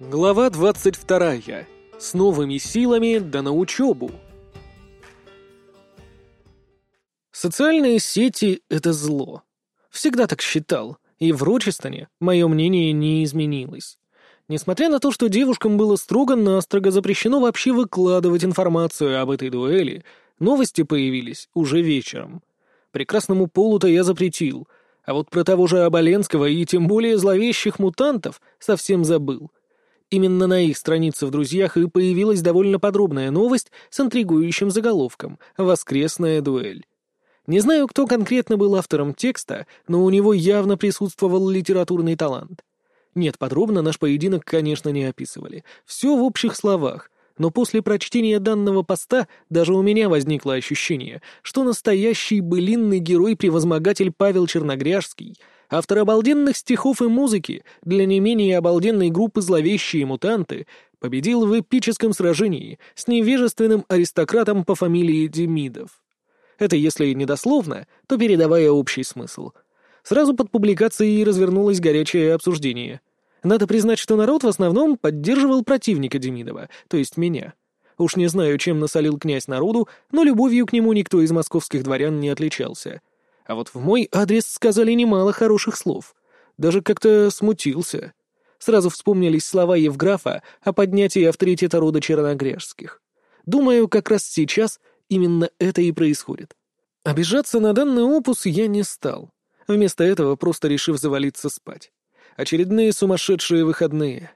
Глава 22. С новыми силами да на учебу. Социальные сети — это зло. Всегда так считал, и в Рочестоне мое мнение не изменилось. Несмотря на то, что девушкам было строго-настрого запрещено вообще выкладывать информацию об этой дуэли, новости появились уже вечером. Прекрасному полу-то я запретил, а вот про того же Оболенского и тем более зловещих мутантов совсем забыл. Именно на их странице в «Друзьях» и появилась довольно подробная новость с интригующим заголовком «Воскресная дуэль». Не знаю, кто конкретно был автором текста, но у него явно присутствовал литературный талант. Нет, подробно наш поединок, конечно, не описывали. Все в общих словах. Но после прочтения данного поста даже у меня возникло ощущение, что настоящий былинный герой-превозмогатель Павел Черногряжский, автор обалденных стихов и музыки для не менее обалденной группы «Зловещие мутанты», победил в эпическом сражении с невежественным аристократом по фамилии Демидов. Это если не дословно, то передавая общий смысл. Сразу под публикацией развернулось горячее обсуждение — надо признать, что народ в основном поддерживал противника Демидова, то есть меня. Уж не знаю, чем насолил князь народу, но любовью к нему никто из московских дворян не отличался. А вот в мой адрес сказали немало хороших слов. Даже как-то смутился. Сразу вспомнились слова Евграфа о поднятии авторитета рода Черногрежских. Думаю, как раз сейчас именно это и происходит. Обижаться на данный опус я не стал, вместо этого просто решив завалиться спать. Очередные сумасшедшие выходные.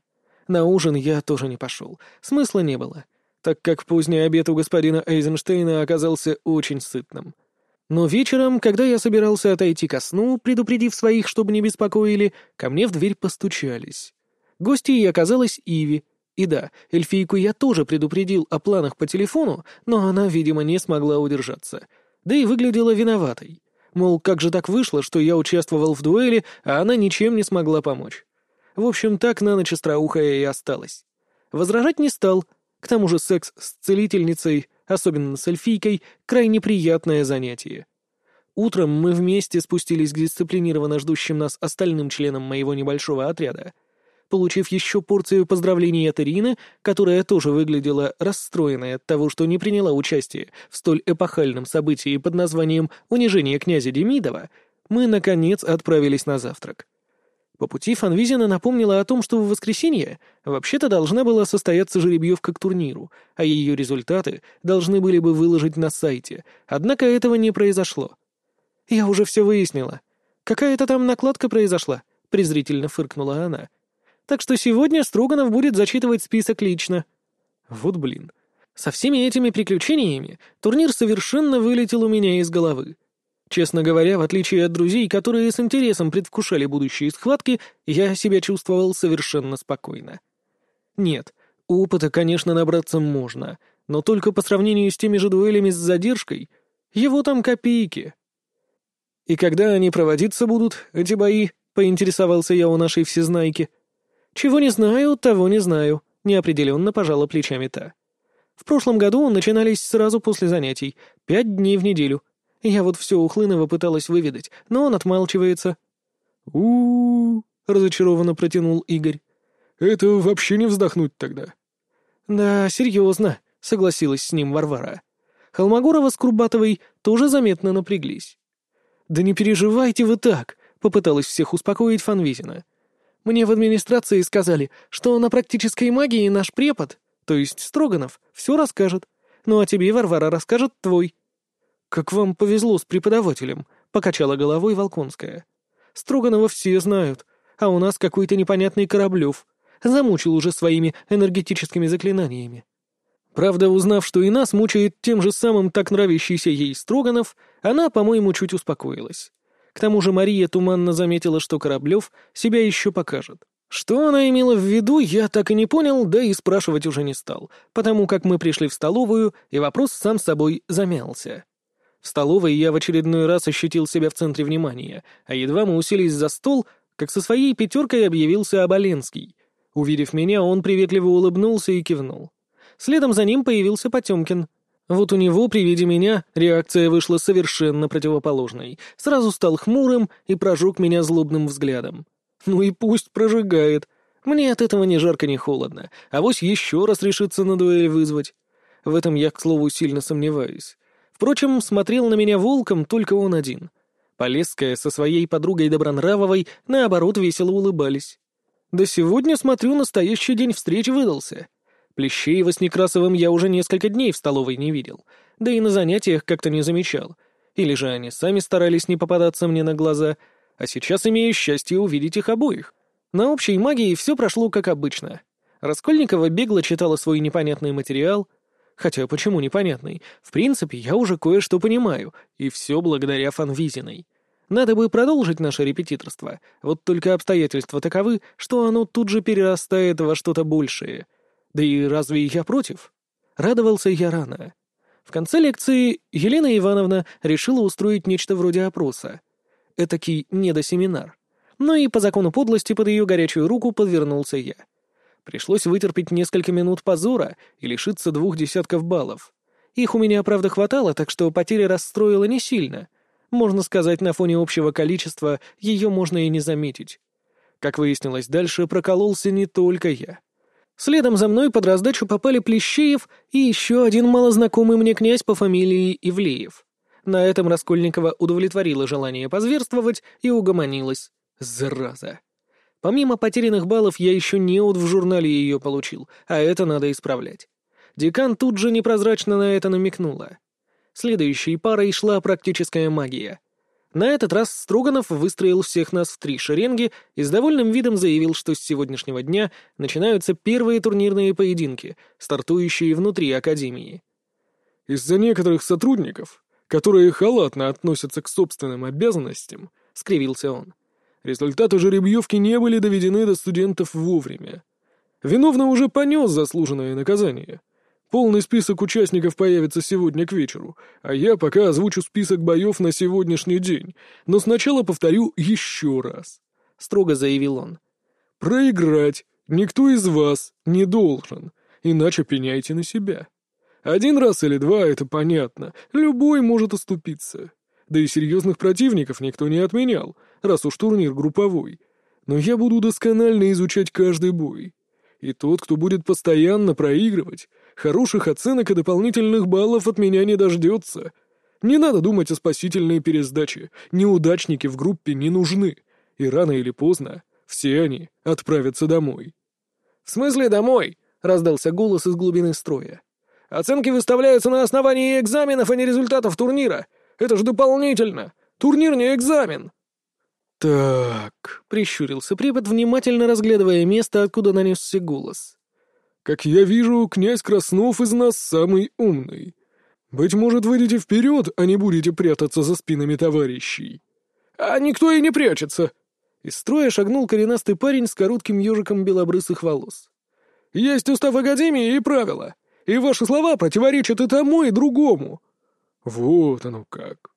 На ужин я тоже не пошел. Смысла не было, так как поздний обед у господина Эйзенштейна оказался очень сытным. Но вечером, когда я собирался отойти ко сну, предупредив своих, чтобы не беспокоили, ко мне в дверь постучались. Гостьей оказалась Иви. И да, эльфийку я тоже предупредил о планах по телефону, но она, видимо, не смогла удержаться. Да и выглядела виноватой. Мол, как же так вышло, что я участвовал в дуэли, а она ничем не смогла помочь. В общем, так на ночь остроухая и осталась. Возражать не стал. К тому же секс с целительницей, особенно с эльфийкой, крайне приятное занятие. Утром мы вместе спустились к дисциплинированно ждущим нас остальным членам моего небольшого отряда — Получив еще порцию поздравлений от Ирины, которая тоже выглядела расстроенной от того, что не приняла участие в столь эпохальном событии под названием «Унижение князя Демидова», мы, наконец, отправились на завтрак. По пути Фанвизина напомнила о том, что в воскресенье вообще-то должна была состояться жеребьевка к турниру, а ее результаты должны были бы выложить на сайте, однако этого не произошло. «Я уже все выяснила. Какая-то там накладка произошла», — презрительно фыркнула она так что сегодня Строганов будет зачитывать список лично. Вот блин. Со всеми этими приключениями турнир совершенно вылетел у меня из головы. Честно говоря, в отличие от друзей, которые с интересом предвкушали будущие схватки, я себя чувствовал совершенно спокойно. Нет, опыта, конечно, набраться можно, но только по сравнению с теми же дуэлями с задержкой, его там копейки. И когда они проводиться будут, эти бои, поинтересовался я у нашей всезнайки — «Чего не знаю, того не знаю», — неопределенно пожала плечами та. «В прошлом году начинались сразу после занятий, пять дней в неделю. Я вот все у Хлынова пыталась выведать, но он отмалчивается». «У-у-у», разочарованно протянул Игорь. «Это вообще не вздохнуть тогда». «Да, серьезно», — согласилась с ним Варвара. Холмогорова с Курбатовой тоже заметно напряглись. «Да не переживайте вы так», — попыталась всех успокоить Фанвизина. Мне в администрации сказали, что на практической магии наш препод, то есть Строганов, все расскажет. Ну а тебе Варвара расскажет твой». «Как вам повезло с преподавателем», — покачала головой Волконская. «Строганова все знают, а у нас какой-то непонятный Кораблев. Замучил уже своими энергетическими заклинаниями». Правда, узнав, что и нас мучает тем же самым так нравящийся ей Строганов, она, по-моему, чуть успокоилась. К тому же Мария туманно заметила, что Кораблев себя еще покажет. Что она имела в виду, я так и не понял, да и спрашивать уже не стал, потому как мы пришли в столовую, и вопрос сам собой замялся. В столовой я в очередной раз ощутил себя в центре внимания, а едва мы уселись за стол, как со своей пятеркой объявился Оболенский. Увидев меня, он приветливо улыбнулся и кивнул. Следом за ним появился Потемкин — вот у него при виде меня реакция вышла совершенно противоположной. Сразу стал хмурым и прожег меня злобным взглядом. Ну и пусть прожигает. Мне от этого ни жарко, ни холодно, а вось еще раз решится на дуэль вызвать. В этом я, к слову, сильно сомневаюсь. Впрочем, смотрел на меня волком только он один. Полесская со своей подругой Добронравовой, наоборот, весело улыбались. Да сегодня, смотрю, настоящий день встреч выдался. Плещеева с Некрасовым я уже несколько дней в столовой не видел, да и на занятиях как-то не замечал. Или же они сами старались не попадаться мне на глаза, а сейчас имею счастье увидеть их обоих. На общей магии все прошло как обычно. Раскольникова бегло читала свой непонятный материал. Хотя почему непонятный? В принципе, я уже кое-что понимаю, и все благодаря Фанвизиной. Надо бы продолжить наше репетиторство, вот только обстоятельства таковы, что оно тут же перерастает во что-то большее. Да и разве я против? Радовался я рано. В конце лекции Елена Ивановна решила устроить нечто вроде опроса. Этакий недосеминар. Но и по закону подлости под ее горячую руку подвернулся я. Пришлось вытерпеть несколько минут позора и лишиться двух десятков баллов. Их у меня, правда, хватало, так что потеря расстроила не сильно. Можно сказать, на фоне общего количества ее можно и не заметить. Как выяснилось дальше, прокололся не только я. Следом за мной под раздачу попали Плещеев и еще один малознакомый мне князь по фамилии Ивлеев. На этом Раскольникова удовлетворила желание позверствовать и угомонилась. Зараза. Помимо потерянных баллов, я еще неуд в журнале ее получил, а это надо исправлять. Декан тут же непрозрачно на это намекнула. Следующей парой шла практическая магия. На этот раз Строганов выстроил всех нас в три шеренги и с довольным видом заявил, что с сегодняшнего дня начинаются первые турнирные поединки, стартующие внутри Академии. «Из-за некоторых сотрудников, которые халатно относятся к собственным обязанностям», — скривился он, Результаты жеребьевки не были доведены до студентов вовремя. Виновный уже понес заслуженное наказание. Полный список участников появится сегодня к вечеру, а я пока озвучу список боев на сегодняшний день, но сначала повторю еще раз», — строго заявил он. «Проиграть никто из вас не должен, иначе пеняйте на себя. Один раз или два — это понятно, любой может оступиться. Да и серьезных противников никто не отменял, раз уж турнир групповой. Но я буду досконально изучать каждый бой. И тот, кто будет постоянно проигрывать, хороших оценок и дополнительных баллов от меня не дождется. Не надо думать о спасительной пересдаче. Неудачники в группе не нужны. И рано или поздно все они отправятся домой. «В смысле домой?» — раздался голос из глубины строя. «Оценки выставляются на основании экзаменов, а не результатов турнира. Это же дополнительно. Турнир не экзамен». «Так», — прищурился препод, внимательно разглядывая место, откуда нанесся голос. «Как я вижу, князь Краснов из нас самый умный. Быть может, выйдете вперед, а не будете прятаться за спинами товарищей». «А никто и не прячется!» Из строя шагнул коренастый парень с коротким ежиком белобрысых волос. «Есть устав Академии и правила, и ваши слова противоречат и тому, и другому». «Вот оно как.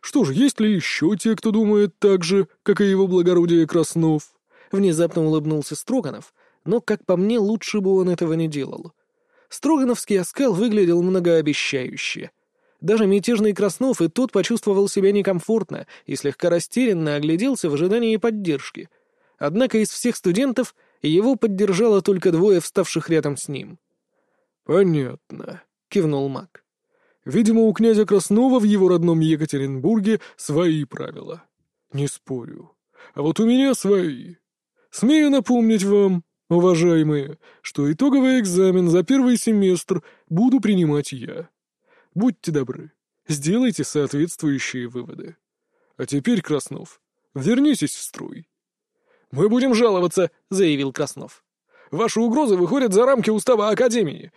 Что ж, есть ли еще те, кто думает так же, как и его благородие Краснов?» Внезапно улыбнулся Строганов, но, как по мне, лучше бы он этого не делал. Строгановский оскал выглядел многообещающе. Даже мятежный Краснов и тот почувствовал себя некомфортно и слегка растерянно огляделся в ожидании поддержки. Однако из всех студентов его поддержало только двое вставших рядом с ним. «Понятно», — кивнул маг. Видимо, у князя Краснова в его родном Екатеринбурге свои правила. Не спорю. А вот у меня свои. Смею напомнить вам, уважаемые, что итоговый экзамен за первый семестр буду принимать я. Будьте добры, сделайте соответствующие выводы. А теперь, Краснов, вернитесь в строй. «Мы будем жаловаться», — заявил Краснов. «Ваши угрозы выходят за рамки устава Академии».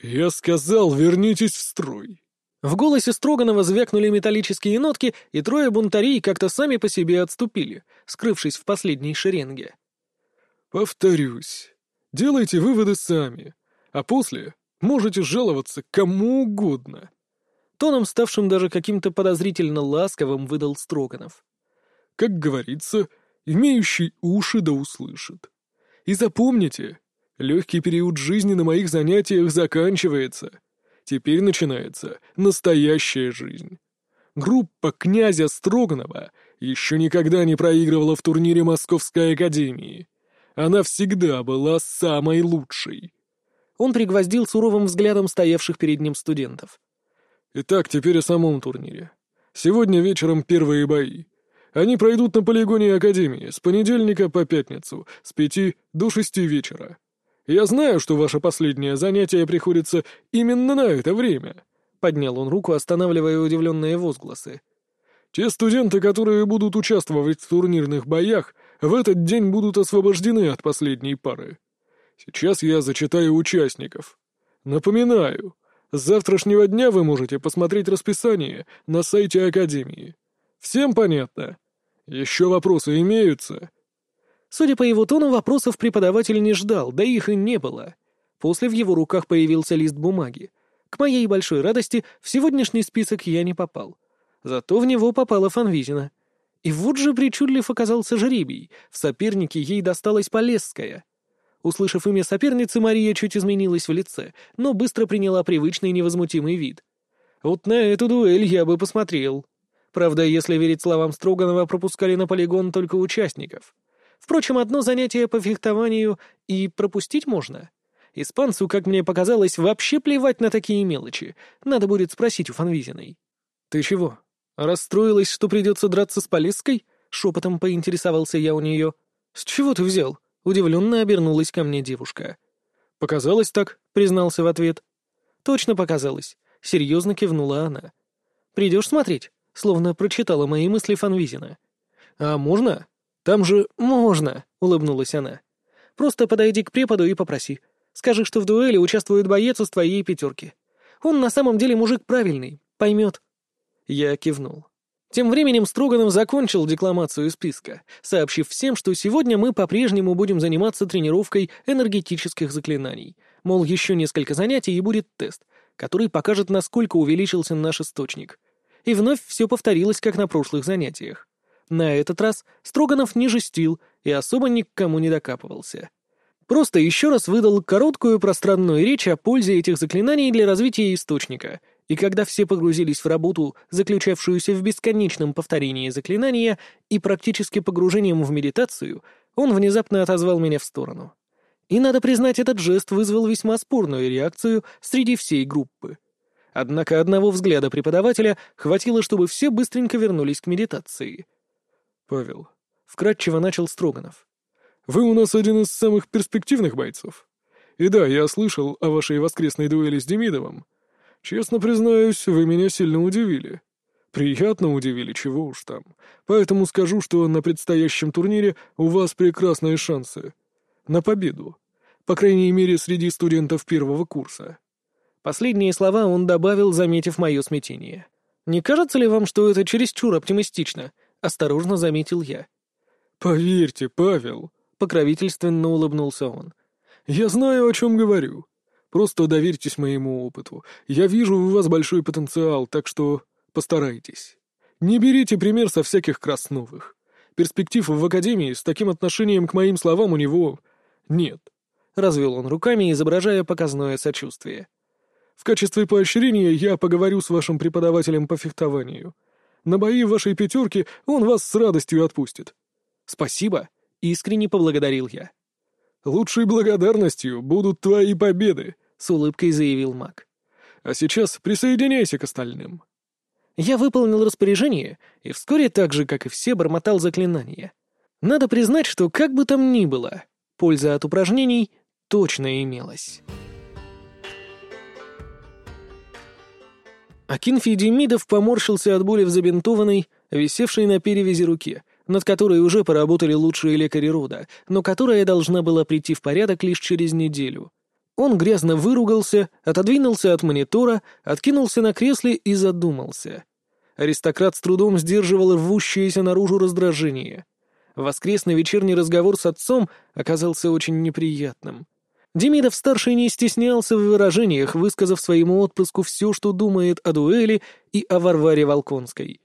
«Я сказал, вернитесь в строй», в голосе Строганова звякнули металлические нотки, и трое бунтарей как-то сами по себе отступили, скрывшись в последней шеренге. «Повторюсь, делайте выводы сами, а после можете жаловаться кому угодно». Тоном, ставшим даже каким-то подозрительно ласковым, выдал Строганов. «Как говорится, имеющий уши да услышит. И запомните, легкий период жизни на моих занятиях заканчивается». Теперь начинается настоящая жизнь. Группа князя Строганова еще никогда не проигрывала в турнире Московской Академии. Она всегда была самой лучшей. Он пригвоздил суровым взглядом стоявших перед ним студентов. Итак, теперь о самом турнире. Сегодня вечером первые бои. Они пройдут на полигоне Академии с понедельника по пятницу, с пяти до шести вечера. Я знаю, что ваше последнее занятие приходится именно на это время. Поднял он руку, останавливая удивленные возгласы. Те студенты, которые будут участвовать в турнирных боях, в этот день будут освобождены от последней пары. Сейчас я зачитаю участников. Напоминаю, с завтрашнего дня вы можете посмотреть расписание на сайте Академии. Всем понятно? Еще вопросы имеются?» Судя по его тону, вопросов преподаватель не ждал, да их и не было. После в его руках появился лист бумаги. К моей большой радости в сегодняшний список я не попал. Зато в него попала Фанвизина. И вот же причудлив оказался жребий. В сопернике ей досталась Полесская. Услышав имя соперницы, Мария чуть изменилась в лице, но быстро приняла привычный невозмутимый вид. Вот на эту дуэль я бы посмотрел. Правда, если верить словам Строганова, пропускали на полигон только участников. Впрочем, одно занятие по фехтованию и пропустить можно. Испанцу, как мне показалось, вообще плевать на такие мелочи. Надо будет спросить у Фанвизиной. «Ты чего? Расстроилась, что придется драться с Полесской?» — шепотом поинтересовался я у нее. «С чего ты взял?» — удивленно обернулась ко мне девушка. «Показалось так», — признался в ответ. «Точно показалось», — серьезно кивнула она. «Придешь смотреть?» словно прочитала мои мысли Фанвизина. «А можно? Там же можно!» — улыбнулась она. «Просто подойди к преподу и попроси. Скажи, что в дуэли участвует боец из твоей пятерки. Он на самом деле мужик правильный, поймет». Я кивнул. Тем временем Строганов закончил декламацию списка, сообщив всем, что сегодня мы по-прежнему будем заниматься тренировкой энергетических заклинаний. Мол, еще несколько занятий и будет тест, который покажет, насколько увеличился наш источник и вновь все повторилось, как на прошлых занятиях. На этот раз Строганов не жестил и особо ни к кому не докапывался. Просто еще раз выдал короткую пространную речь о пользе этих заклинаний для развития источника, и когда все погрузились в работу, заключавшуюся в бесконечном повторении заклинания и практически погружением в медитацию, он внезапно отозвал меня в сторону. И, надо признать, этот жест вызвал весьма спорную реакцию среди всей группы. Однако одного взгляда преподавателя хватило, чтобы все быстренько вернулись к медитации. «Павел», — вкратчиво начал Строганов, — «вы у нас один из самых перспективных бойцов. И да, я слышал о вашей воскресной дуэли с Демидовым. Честно признаюсь, вы меня сильно удивили. Приятно удивили, чего уж там. Поэтому скажу, что на предстоящем турнире у вас прекрасные шансы. На победу. По крайней мере, среди студентов первого курса. Последние слова он добавил, заметив мое смятение. «Не кажется ли вам, что это чересчур оптимистично?» — осторожно заметил я. «Поверьте, Павел», — покровительственно улыбнулся он. «Я знаю, о чем говорю. Просто доверьтесь моему опыту. Я вижу у вас большой потенциал, так что постарайтесь. Не берите пример со всяких красновых. Перспектив в Академии с таким отношением к моим словам у него нет». Развел он руками, изображая показное сочувствие. В качестве поощрения я поговорю с вашим преподавателем по фехтованию. На бои вашей пятерки он вас с радостью отпустит». «Спасибо», — искренне поблагодарил я. «Лучшей благодарностью будут твои победы», — с улыбкой заявил маг. «А сейчас присоединяйся к остальным». Я выполнил распоряжение и вскоре так же, как и все, бормотал заклинания. Надо признать, что как бы там ни было, польза от упражнений точно имелась. Акинфий Демидов поморщился от боли в забинтованной, висевшей на перевязи руке, над которой уже поработали лучшие лекари рода, но которая должна была прийти в порядок лишь через неделю. Он грязно выругался, отодвинулся от монитора, откинулся на кресле и задумался. Аристократ с трудом сдерживал рвущееся наружу раздражение. Воскресный вечерний разговор с отцом оказался очень неприятным. Демидов-старший не стеснялся в выражениях, высказав своему отпрыску все, что думает о дуэли и о Варваре Волконской.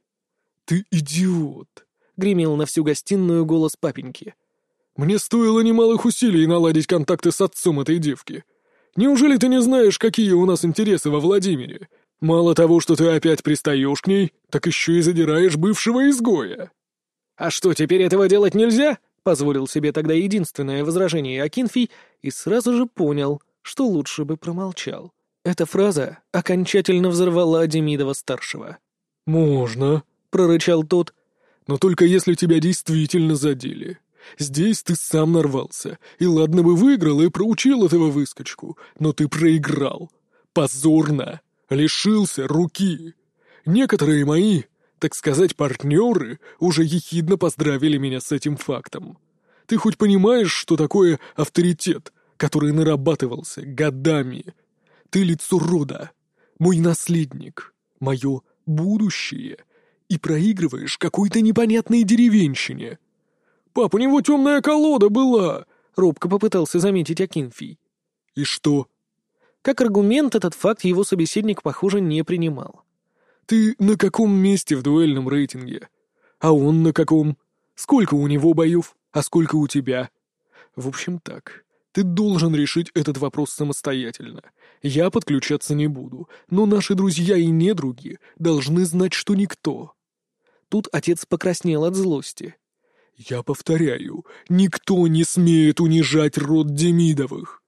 «Ты идиот!» — гремел на всю гостиную голос папеньки. «Мне стоило немалых усилий наладить контакты с отцом этой девки. Неужели ты не знаешь, какие у нас интересы во Владимире? Мало того, что ты опять пристаешь к ней, так еще и задираешь бывшего изгоя». «А что, теперь этого делать нельзя?» — Позволил себе тогда единственное возражение Акинфий и сразу же понял, что лучше бы промолчал. Эта фраза окончательно взорвала Демидова-старшего. «Можно», — прорычал тот, — «но только если тебя действительно задели. Здесь ты сам нарвался, и ладно бы выиграл и проучил этого выскочку, но ты проиграл. Позорно. Лишился руки. Некоторые мои так сказать, партнеры уже ехидно поздравили меня с этим фактом. Ты хоть понимаешь, что такое авторитет, который нарабатывался годами? Ты лицо рода, мой наследник, мое будущее, и проигрываешь какой-то непонятной деревенщине. Пап, у него темная колода была, — робко попытался заметить Акинфий. И что? Как аргумент этот факт его собеседник, похоже, не принимал. Ты на каком месте в дуэльном рейтинге? А он на каком? Сколько у него боев, а сколько у тебя? В общем так, ты должен решить этот вопрос самостоятельно. Я подключаться не буду, но наши друзья и недруги должны знать, что никто. Тут отец покраснел от злости. Я повторяю, никто не смеет унижать род Демидовых.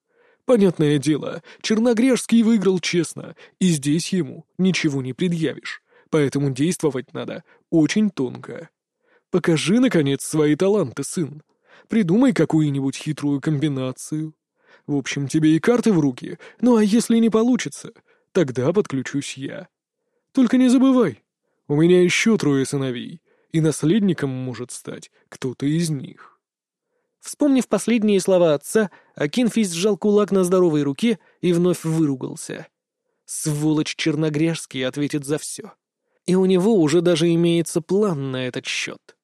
Понятное дело, Черногрешский выиграл честно, и здесь ему ничего не предъявишь, поэтому действовать надо очень тонко. Покажи, наконец, свои таланты, сын. Придумай какую-нибудь хитрую комбинацию. В общем, тебе и карты в руки, ну а если не получится, тогда подключусь я. Только не забывай, у меня еще трое сыновей, и наследником может стать кто-то из них. Вспомнив последние слова отца, Акинфий сжал кулак на здоровой руке и вновь выругался. «Сволочь Черногрешский ответит за все. И у него уже даже имеется план на этот счет».